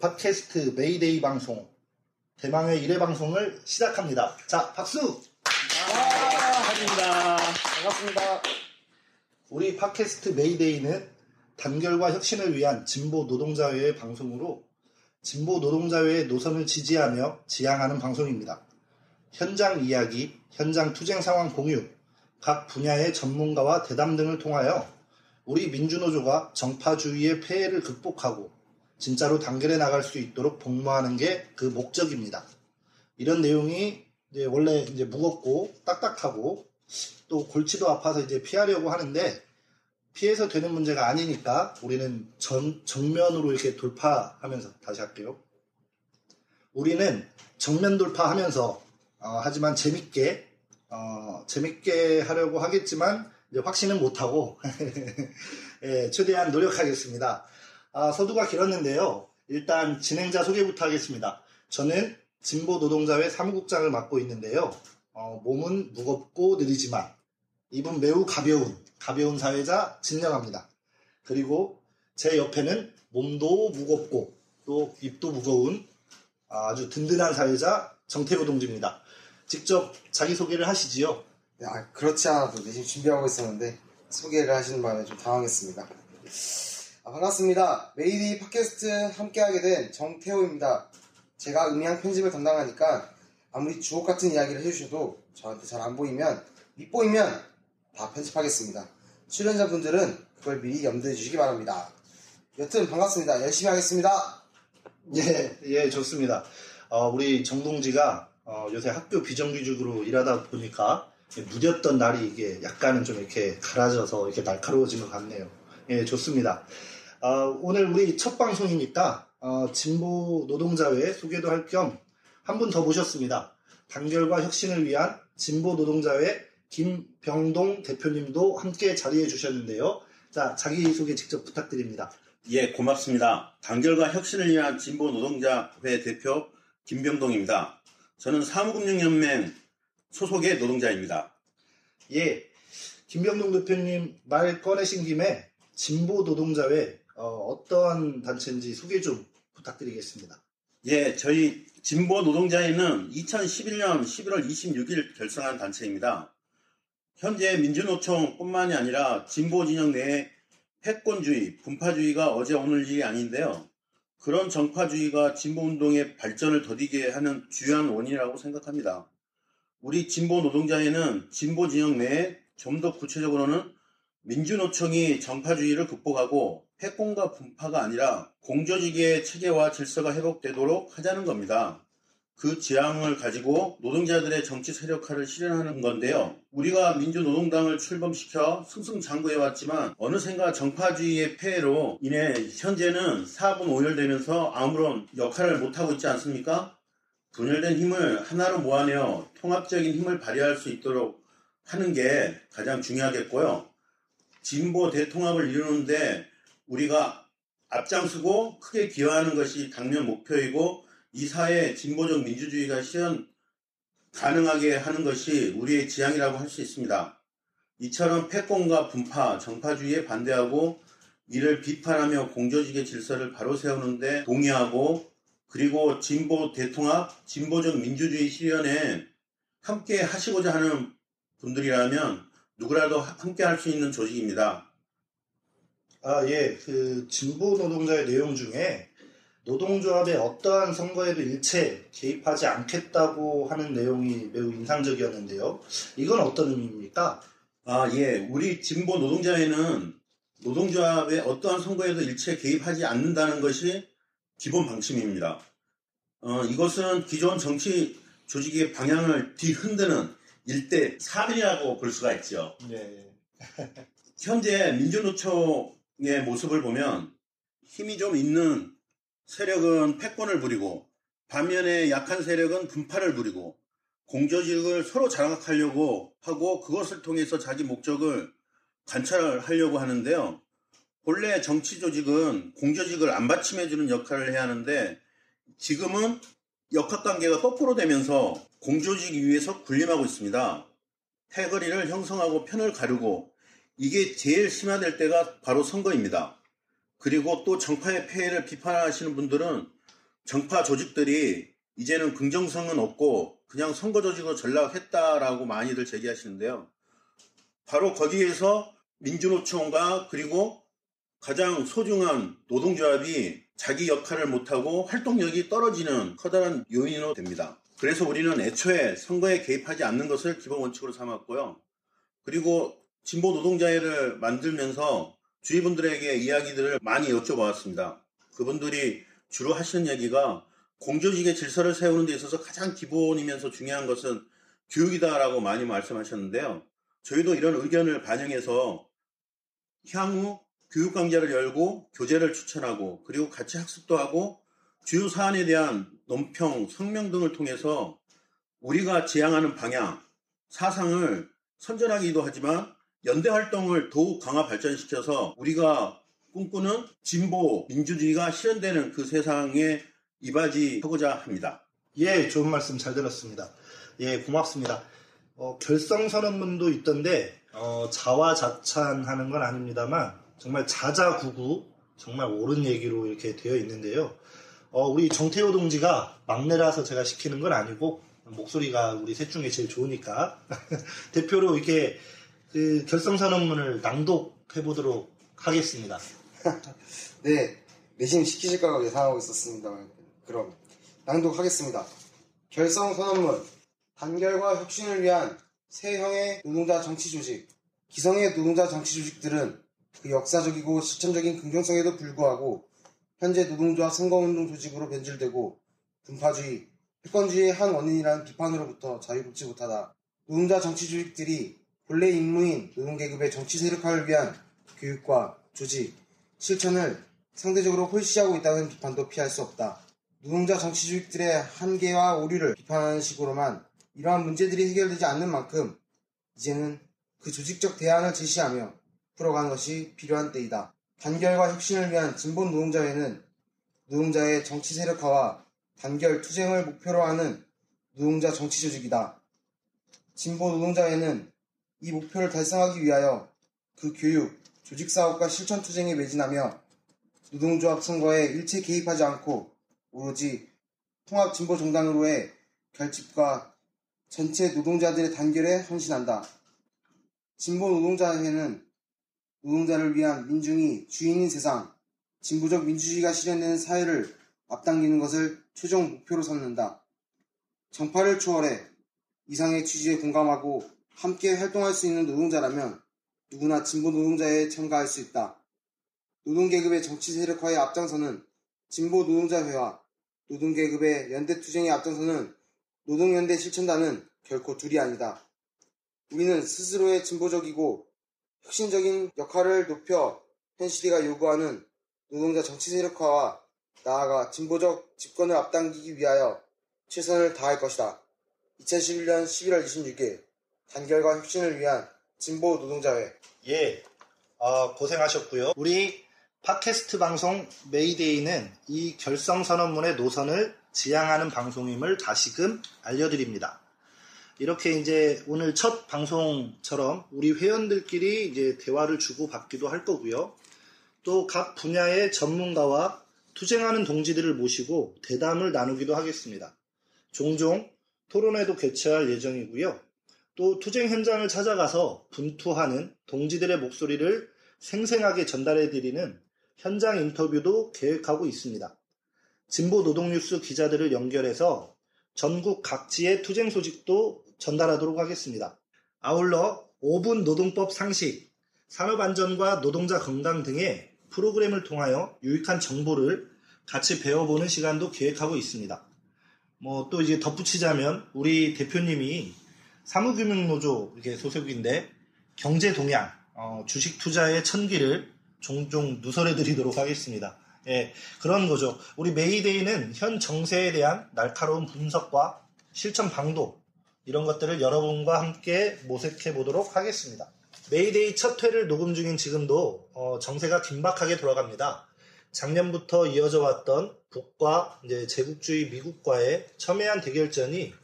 팟캐스트 메이데이 방송 대망의 1회 방송을 시작합니다. 자, 박수! 축하드립니다. 반갑습니다. 우리 팟캐스트 메이데이는 단결과 혁신을 위한 진보 노동자회의 방송으로 진보 노동자회의 노선을 지지하며 지향하는 방송입니다. 현장 이야기, 현장 투쟁 상황 공유, 각 분야의 전문가와 대담 등을 통하여 우리 민주노조가 정파주의의 폐해를 극복하고 진짜로 단결해 나갈 수 있도록 복무하는 게 그 목적입니다. 이런 내용이 이제 원래 이제 무겁고 딱딱하고 또 골치도 아파서 이제 피하려고 하는데 피해서 되는 문제가 아니니까 우리는 전, 정면으로 이렇게 돌파하면서 다시 할게요. 우리는 정면 돌파하면서 어, 하지만 재밌게 어, 재밌게 하려고 하겠지만 확신은 못하고 예, 최대한 노력하겠습니다. 아, 서두가 길었는데요. 일단 진행자 소개부터 하겠습니다. 저는 진보 노동자회 사무국장을 맡고 있는데요. 어, 몸은 무겁고 느리지만 입은 매우 가벼운 가벼운 사회자 진영합니다. 그리고 제 옆에는 몸도 무겁고 또 입도 무거운 아주 든든한 사회자 정태구 동지입니다. 직접 자기소개를 하시지요. 네, 아, 그렇지 않아도 내심 준비하고 있었는데 소개를 하시는 바람에 좀 당황했습니다. 아, 반갑습니다. 메이디 팟캐스트 함께하게 된 정태호입니다. 제가 음향 편집을 담당하니까 아무리 주옥 같은 이야기를 해주셔도 저한테 잘 안 보이면 밑보이면 다 편집하겠습니다. 출연자분들은 그걸 미리 염두해 주시기 바랍니다. 여튼 반갑습니다. 열심히 하겠습니다. 예, 예, 좋습니다. 어, 우리 정동지가 어, 요새 학교 비정규직으로 일하다 보니까 무뎠던 날이 이게 약간은 좀 이렇게 갈아져서 이렇게 날카로워진 것 같네요. 예, 좋습니다. 어, 오늘 우리 첫 방송이니까 어, 진보 노동자회 소개도 할 겸 한 분 더 모셨습니다. 단결과 혁신을 위한 진보 노동자회 김병동 대표님도 함께 자리해 주셨는데요. 자, 자기소개 직접 부탁드립니다. 예, 고맙습니다. 단결과 혁신을 위한 진보 노동자회 대표 김병동입니다. 저는 사무금융연맹 소속의 노동자입니다. 예, 김병동 대표님 말 꺼내신 김에 진보 노동자회 어, 떠한 단체인지 소개 좀 부탁드리겠습니다. 예, 저희 진보 노동자회는 2011년 11월 26일 결성한 단체입니다. 현재 민주노총뿐만이 아니라 진보 진영 내에 패권주의, 분파주의가 어제 오늘 일이 아닌데요. 그런 정파주의가 진보운동의 발전을 더디게 하는 주요한 원인이라고 생각합니다. 우리 진보 노동자회는 진보 진영 내에 좀 더 구체적으로는 민주노총이 정파주의를 극복하고 패권과 분파가 아니라 공조직의 체계와 질서가 회복되도록 하자는 겁니다. 그 지향을 가지고 노동자들의 정치 세력화를 실현하는 건데요. 우리가 민주노동당을 출범시켜 승승장구해왔지만 어느샌가 정파주의의 폐해로 인해 현재는 사분 오열되면서 아무런 역할을 못하고 있지 않습니까? 분열된 힘을 하나로 모아내어 통합적인 힘을 발휘할 수 있도록 하는 게 가장 중요하겠고요. 진보 대통합을 이루는데 우리가 앞장서고 크게 기여하는 것이 당면 목표이고 이 사회의 진보적 민주주의가 실현 가능하게 하는 것이 우리의 지향이라고 할 수 있습니다. 이처럼 패권과 분파, 정파주의에 반대하고 이를 비판하며 공조직의 질서를 바로 세우는데 동의하고 그리고 진보 대통합, 진보적 민주주의 실현에 함께 하시고자 하는 분들이라면 누구라도 함께 할 수 있는 조직입니다. 아, 예. 그 진보 노동자의 내용 중에 노동조합의 어떠한 선거에도 일체 개입하지 않겠다고 하는 내용이 매우 인상적이었는데요. 이건 어떤 의미입니까? 아, 예. 우리 진보 노동자회는 노동조합의 어떠한 선거에도 일체 개입하지 않는다는 것이 기본 방침입니다. 어, 이것은 기존 정치 조직의 방향을 뒤흔드는 일대 3이라고 볼 수가 있죠. 네. 현재 민주노총의 모습을 보면 힘이 좀 있는 세력은 패권을 부리고 반면에 약한 세력은 분파를 부리고 공조직을 서로 장악하려고 하고 그것을 통해서 자기 목적을 관찰하려고 하는데요. 본래 정치 조직은 공조직을 안 받침해주는 역할을 해야 하는데 지금은 역학 관계가 거꾸로 되면서 공조직 위에서 군림하고 있습니다. 패거리를 형성하고 편을 가르고 이게 제일 심화될 때가 바로 선거입니다. 그리고 또 정파의 폐해를 비판하시는 분들은 정파 조직들이 이제는 긍정성은 없고 그냥 선거 조직으로 전락했다라고 많이들 제기하시는데요. 바로 거기에서 민주노총과 그리고 가장 소중한 노동조합이 자기 역할을 못하고 활동력이 떨어지는 커다란 요인으로 됩니다. 그래서 우리는 애초에 선거에 개입하지 않는 것을 기본 원칙으로 삼았고요. 그리고 진보 노동자회를 만들면서 주위 분들에게 이야기들을 많이 여쭤보았습니다. 그분들이 주로 하시는 얘기가 공조직의 질서를 세우는 데 있어서 가장 기본이면서 중요한 것은 교육이다라고 많이 말씀하셨는데요. 저희도 이런 의견을 반영해서 향후 교육 강좌를 열고 교재를 추천하고 그리고 같이 학습도 하고 주요 사안에 대한 논평, 성명 등을 통해서 우리가 지향하는 방향, 사상을 선전하기도 하지만 연대 활동을 더욱 강화 발전시켜서 우리가 꿈꾸는 진보 민주주의가 실현되는 그 세상에 이바지하고자 합니다. 예, 좋은 말씀 잘 들었습니다. 예, 고맙습니다. 어, 결성 선언문도 있던데 어, 자화자찬하는 건 아닙니다만 정말 자자구구 정말 옳은 얘기로 이렇게 되어 있는데요. 어, 우리 정태호 동지가 막내라서 제가 시키는 건 아니고 목소리가 우리 셋 중에 제일 좋으니까 대표로 이렇게 그 결성선언문을 낭독해 보도록 하겠습니다. 네, 내심 시키실 거라고 예상하고 있었습니다. 그럼 낭독하겠습니다. 결성 선언문 단결과 혁신을 위한 새 형의 노동자 정치 조직 기성의 노동자 정치 조직들은 그 역사적이고 실천적인 긍정성에도 불구하고 현재 노동조합 선거운동 조직으로 변질되고 분파주의, 패권주의의 한 원인이라는 비판으로부터 자유롭지 못하다. 노동자 정치 조직들이 본래 임무인 노동계급의 정치 세력화를 위한 교육과 조직, 실천을 상대적으로 홀시하고 있다는 비판도 피할 수 없다. 노동자 정치 조직들의 한계와 오류를 비판하는 식으로만 이러한 문제들이 해결되지 않는 만큼 이제는 그 조직적 대안을 제시하며 풀어가는 것이 필요한 때이다. 단결과 혁신을 위한 진보 노동자회는 노동자의 정치 세력화와 단결 투쟁을 목표로 하는 노동자 정치 조직이다. 진보 노동자회는 이 목표를 달성하기 위하여 그 교육, 조직 사업과 실천 투쟁에 매진하며 노동조합 선거에 일체 개입하지 않고 오로지 통합 진보 정당으로의 결집과 전체 노동자들의 단결에 헌신한다. 진보 노동자회는 노동자를 위한 민중이 주인인 세상, 진보적 민주주의가 실현되는 사회를 앞당기는 것을 최종 목표로 삼는다. 정파를 초월해 이상의 취지에 공감하고 함께 활동할 수 있는 노동자라면 누구나 진보 노동자에 참가할 수 있다. 노동계급의 정치 세력화에 앞장서는 진보 노동자회와 노동계급의 연대투쟁에 앞장서는 노동연대 실천단은 결코 둘이 아니다. 우리는 스스로의 진보적이고 혁신적인 역할을 높여 현실이가 요구하는 노동자 정치 세력화와 나아가 진보적 집권을 앞당기기 위하여 최선을 다할 것이다. 2011년 11월 26일 단결과 혁신을 위한 진보 노동자회 예, 어, 고생하셨고요. 우리 팟캐스트 방송 메이데이는 이 결성 선언문의 노선을 지향하는 방송임을 다시금 알려드립니다. 이렇게 이제 오늘 첫 방송처럼 우리 회원들끼리 이제 대화를 주고받기도 할 거고요. 또 각 분야의 전문가와 투쟁하는 동지들을 모시고 대담을 나누기도 하겠습니다. 종종 토론회도 개최할 예정이고요. 또 투쟁 현장을 찾아가서 분투하는 동지들의 목소리를 생생하게 전달해 드리는 현장 인터뷰도 계획하고 있습니다. 진보 노동뉴스 기자들을 연결해서 전국 각지의 투쟁 소식도 전달하도록 하겠습니다. 아울러 5분 노동법 상식, 산업안전과 노동자 건강 등의 프로그램을 통하여 유익한 정보를 같이 배워보는 시간도 계획하고 있습니다. 뭐 또 이제 덧붙이자면 우리 대표님이 사무금융노조 이렇게 소속인데 경제 동향, 어, 주식 투자의 천기를 종종 누설해 드리도록 하겠습니다. 예, 그런 거죠. 우리 메이데이는 현 정세에 대한 날카로운 분석과 실천 방도 이런 것들을 여러분과 함께 모색해 보도록 하겠습니다. 메이데이 첫 회를 녹음 중인 지금도 어, 정세가 긴박하게 돌아갑니다. 작년부터 이어져 왔던 북과 이제 제국주의 미국과의 첨예한 대결전이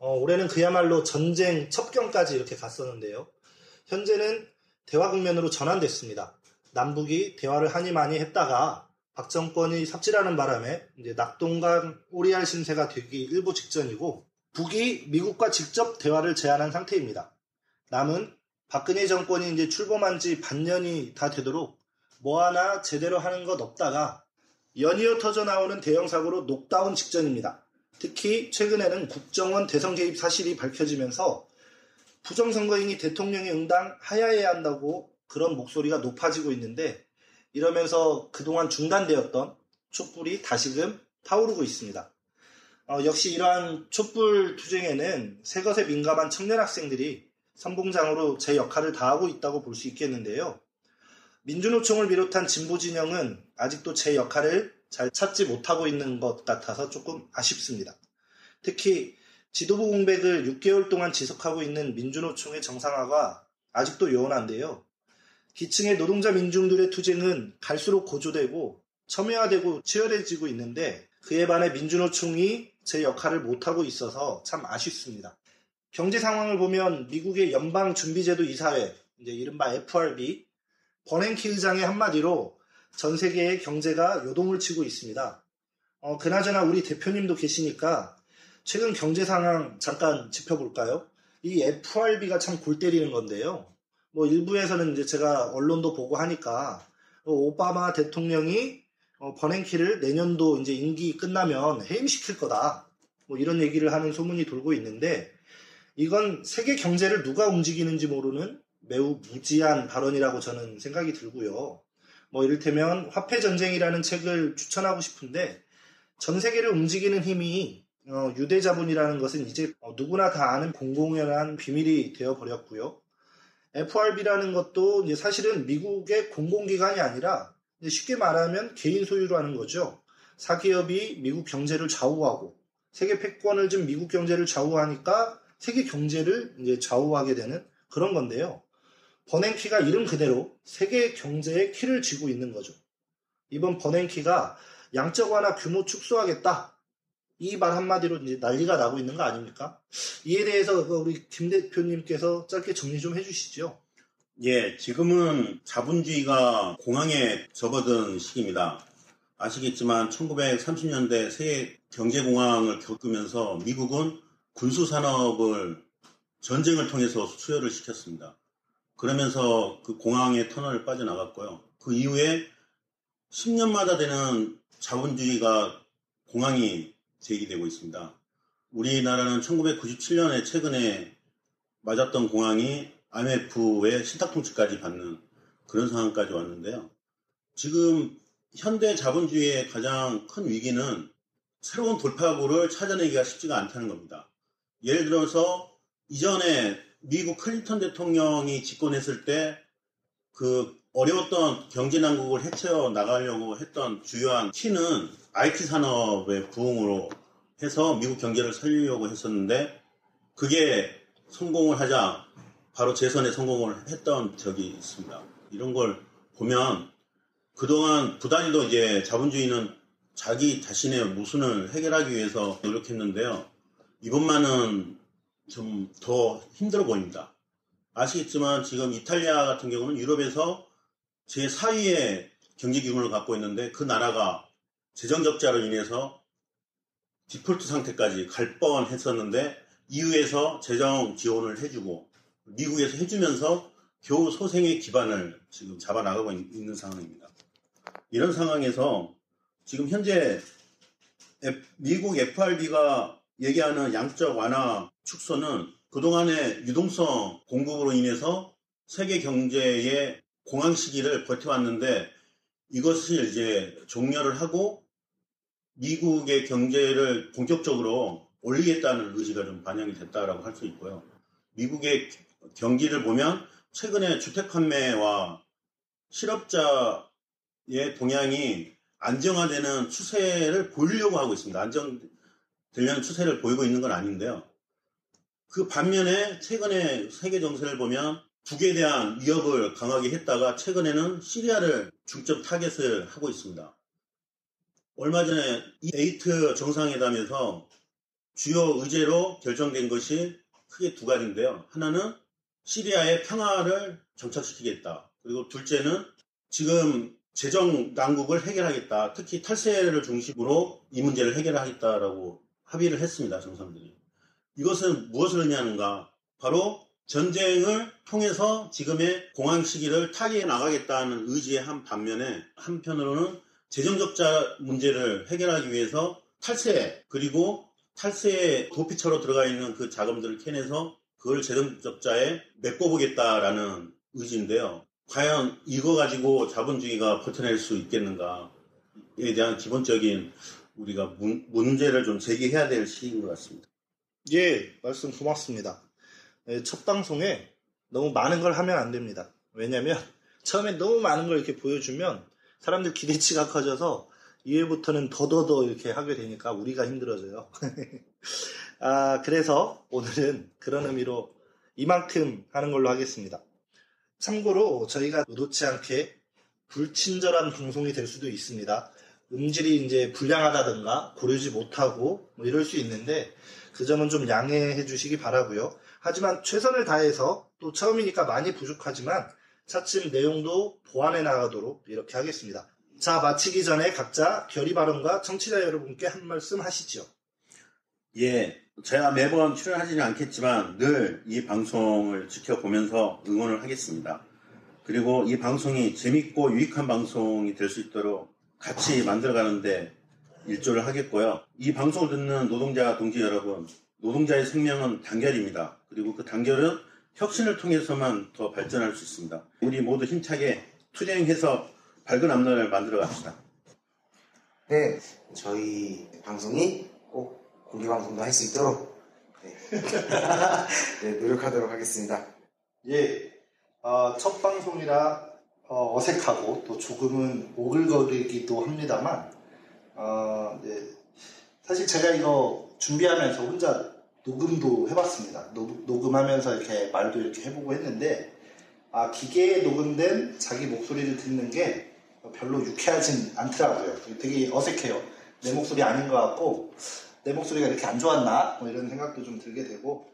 어, 올해는 그야말로 전쟁 첩경까지 이렇게 갔었는데요. 현재는 대화 국면으로 전환됐습니다. 남북이 대화를 하니 많이 했다가 박정권이 삽질하는 바람에 이제 낙동강 오리알 신세가 되기 일부 직전이고 북이 미국과 직접 대화를 제안한 상태입니다. 남은 박근혜 정권이 이제 출범한 지 반년이 다 되도록 뭐 하나 제대로 하는 것 없다가 연이어 터져 나오는 대형 사고로 녹다운 직전입니다. 특히 최근에는 국정원 대선 개입 사실이 밝혀지면서 부정선거인이 대통령의 응당 하야해야 한다고 그런 목소리가 높아지고 있는데 이러면서 그동안 중단되었던 촛불이 다시금 타오르고 있습니다. 어, 역시 이러한 촛불 투쟁에는 새 것에 민감한 청년 학생들이 선봉장으로 제 역할을 다하고 있다고 볼 수 있겠는데요. 민주노총을 비롯한 진보 진영은 아직도 제 역할을 잘 찾지 못하고 있는 것 같아서 조금 아쉽습니다. 특히 지도부 공백을 6개월 동안 지속하고 있는 민주노총의 정상화가 아직도 요원한데요. 기층의 노동자 민중들의 투쟁은 갈수록 고조되고 첨예화되고 치열해지고 있는데 그에 반해 민주노총이 제 역할을 못하고 있어서 참 아쉽습니다. 경제 상황을 보면 미국의 연방준비제도 이사회, 이제 이른바 FRB, 버냉키 의장의 한마디로 전 세계의 경제가 요동을 치고 있습니다. 어, 그나저나 우리 대표님도 계시니까 최근 경제 상황 잠깐 짚어볼까요? 이 FRB가 참 골 때리는 건데요. 뭐 일부에서는 이제 제가 언론도 보고 하니까 어, 오바마 대통령이 어, 버냉키를 내년도 이제 임기 끝나면 해임시킬 거다. 뭐 이런 얘기를 하는 소문이 돌고 있는데 이건 세계 경제를 누가 움직이는지 모르는 매우 무지한 발언이라고 저는 생각이 들고요. 뭐 이를테면 화폐 전쟁이라는 책을 추천하고 싶은데 전 세계를 움직이는 힘이 어, 유대 자본이라는 것은 이제 어, 누구나 다 아는 공공연한 비밀이 되어 버렸고요. FRB라는 것도 사실은 미국의 공공기관이 아니라 쉽게 말하면 개인 소유로 하는 거죠. 사기업이 미국 경제를 좌우하고 세계 패권을 좀 미국 경제를 좌우하니까 세계 경제를 이제 좌우하게 되는 그런 건데요. 버냉키가 이름 그대로 세계 경제의 키를 쥐고 있는 거죠. 이번 버냉키가 양적 완화 규모 축소하겠다. 이 말 한마디로 이제 난리가 나고 있는 거 아닙니까? 이에 대해서 그 우리 김 대표님께서 짧게 정리 좀 해주시죠. 예, 지금은 자본주의가 공황에 접어든 시기입니다. 아시겠지만 1930년대 세계 경제공황을 겪으면서 미국은 군수산업을 전쟁을 통해서 수혈을 시켰습니다. 그러면서 그 공황의 터널을 빠져나갔고요. 그 이후에 10년마다 되는 자본주의가 공황이 제기되고 있습니다. 우리나라는 1997년에 최근에 맞았던 공황이 IMF의 신탁통치까지 받는 그런 상황까지 왔는데요. 지금 현대 자본주의의 가장 큰 위기는 새로운 돌파구를 찾아내기가 쉽지가 않다는 겁니다. 예를 들어서 이전에 미국 클린턴 대통령이 집권했을 때 그 어려웠던 경제 난국을 헤쳐 나가려고 했던 주요한 키는 IT 산업의 부흥으로 해서 미국 경제를 살리려고 했었는데 그게 성공을 하자 바로 재선에 성공을 했던 적이 있습니다. 이런 걸 보면 그동안 부단히도 이제 자본주의는 자기 자신의 모순을 해결하기 위해서 노력했는데요. 이번만은 좀 더 힘들어 보입니다. 아시겠지만 지금 이탈리아 같은 경우는 유럽에서 제4위의 경제 기운을 갖고 있는데 그 나라가 재정 적자로 인해서 디폴트 상태까지 갈 뻔 했었는데 이후에서 재정 지원을 해주고 미국에서 해주면서 겨우 소생의 기반을 지금 잡아 나가고 있는 상황입니다. 이런 상황에서 지금 현재 미국 FRB가 얘기하는 양적 완화 축소는 그동안의 유동성 공급으로 인해서 세계 경제의 공황 시기를 버텨왔는데 이것을 이제 종료를 하고 미국의 경제를 본격적으로 올리겠다는 의지가 좀 반영이 됐다라고 할 수 있고요. 미국의 경기를 보면 최근에 주택 판매와 실업자의 동향이 안정화되는 추세를 보이려고 하고 있습니다. 안정되려는 추세를 보이고 있는 건 아닌데요. 그 반면에 최근에 세계 정세를 보면 북에 대한 위협을 강하게 했다가 최근에는 시리아를 중점 타겟을 하고 있습니다. 얼마 전에 이 에이트 정상회담에서 주요 의제로 결정된 것이 크게 두 가지인데요. 하나는 시리아의 평화를 정착시키겠다. 그리고 둘째는 지금 재정 난국을 해결하겠다. 특히 탈세를 중심으로 이 문제를 해결하겠다라고 합의를 했습니다. 정상들이. 이것은 무엇을 의미하는가? 바로 전쟁을 통해서 지금의 공황 시기를 타개해 나가겠다는 의지의 한 반면에 한편으로는 재정 적자 문제를 해결하기 위해서 탈세 그리고 탈세의 도피처로 들어가 있는 그 자금들을 캐내서 그걸 재정 적자에 메꿔보겠다라는 의지인데요. 과연 이거 가지고 자본주의가 버텨낼 수 있겠는가에 대한 기본적인 우리가 문, 문제를 좀 제기해야 될 시기인 것 같습니다. 예, 말씀 고맙습니다. 예, 첫 방송에 너무 많은 걸 하면 안 됩니다. 왜냐면 처음에 너무 많은 걸 이렇게 보여주면 사람들 기대치가 커져서 2회부터는 더더더 이렇게 하게 되니까 우리가 힘들어져요. 아, 그래서 오늘은 그런 의미로 이만큼 하는 걸로 하겠습니다. 참고로 저희가 의도치 않게 불친절한 방송이 될 수도 있습니다. 음질이 이제 불량하다든가 고르지 못하고 뭐 이럴 수 있는데 그 점은 좀 양해해 주시기 바라고요. 하지만 최선을 다해서 또 처음이니까 많이 부족하지만 차츰 내용도 보완해 나가도록 이렇게 하겠습니다. 자 마치기 전에 각자 결의 발언과 청취자 여러분께 한 말씀 하시죠. 예, 제가 매번 출연하지는 않겠지만 늘 이 방송을 지켜보면서 응원을 하겠습니다. 그리고 이 방송이 재밌고 유익한 방송이 될 수 있도록 같이 만들어가는데 일조를 하겠고요. 이 방송을 듣는 노동자 동지 여러분, 노동자의 생명은 단결입니다. 그리고 그 단결은 혁신을 통해서만 더 발전할 수 있습니다. 우리 모두 힘차게 투쟁해서 밝은 앞날을 만들어 갑시다. 네, 저희 방송이 꼭 공개 방송도 할 수 있도록 네. 네, 노력하도록 하겠습니다. 예, 어, 첫 방송이라 어, 색하고또 조금은 오글거리기도 합니다만 어, 네. 사실 제가 이거 준비하면서 혼자 녹음도 해봤습니다. 녹, 녹음하면서 이렇게 말도 이렇게 해보고 했는데 아 기계에 녹음된 자기 목소리를 듣는 게 별로 유쾌하진 않더라고요. 되게 어색해요. 내 목소리 아닌 것 같고 내 목소리가 이렇게 안 좋았나 뭐 이런 생각도 좀 들게 되고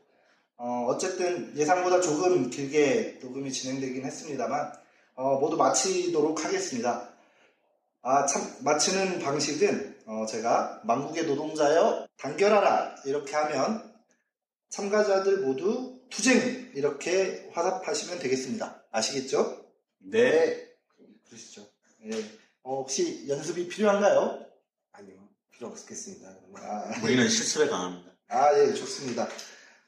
어, 어쨌든 예상보다 조금 길게 녹음이 진행되긴 했습니다만 어, 모두 마치도록 하겠습니다. 아, 참, 마치는 방식은 어, 제가 망국의 노동자여 단결하라 이렇게 하면 참가자들 모두 투쟁 이렇게 화답하시면 되겠습니다. 아시겠죠? 네. 그러시죠? 예. 어, 혹시 연습이 필요한가요? 필요 없겠습니다. 아, 우리는 실습에 강합니다. 아, 예, 좋습니다.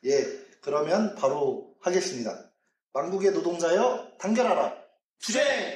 예, 그러면 바로 하겠습니다. 망국의 노동자여 단결하라. 투쟁!